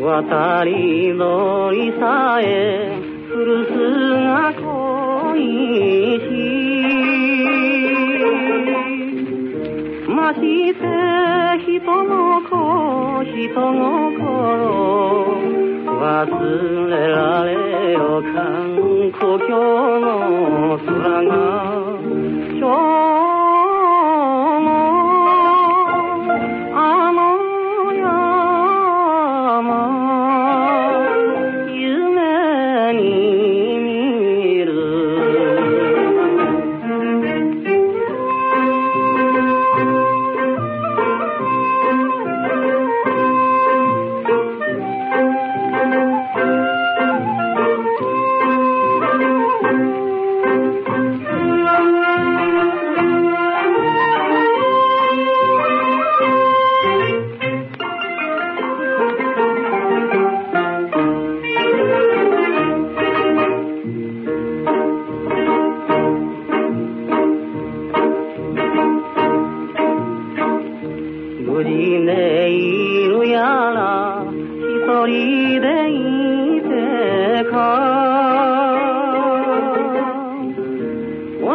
渡り鳥さえ古巣が恋しまして人の子人心忘れられよかん故郷の空が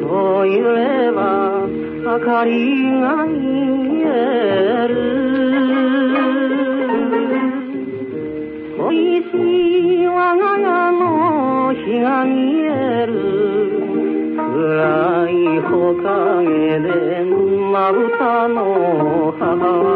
僕いれば明かりが見える。恋しい我が家の日が見える。暗いほかげでまぶたの幅は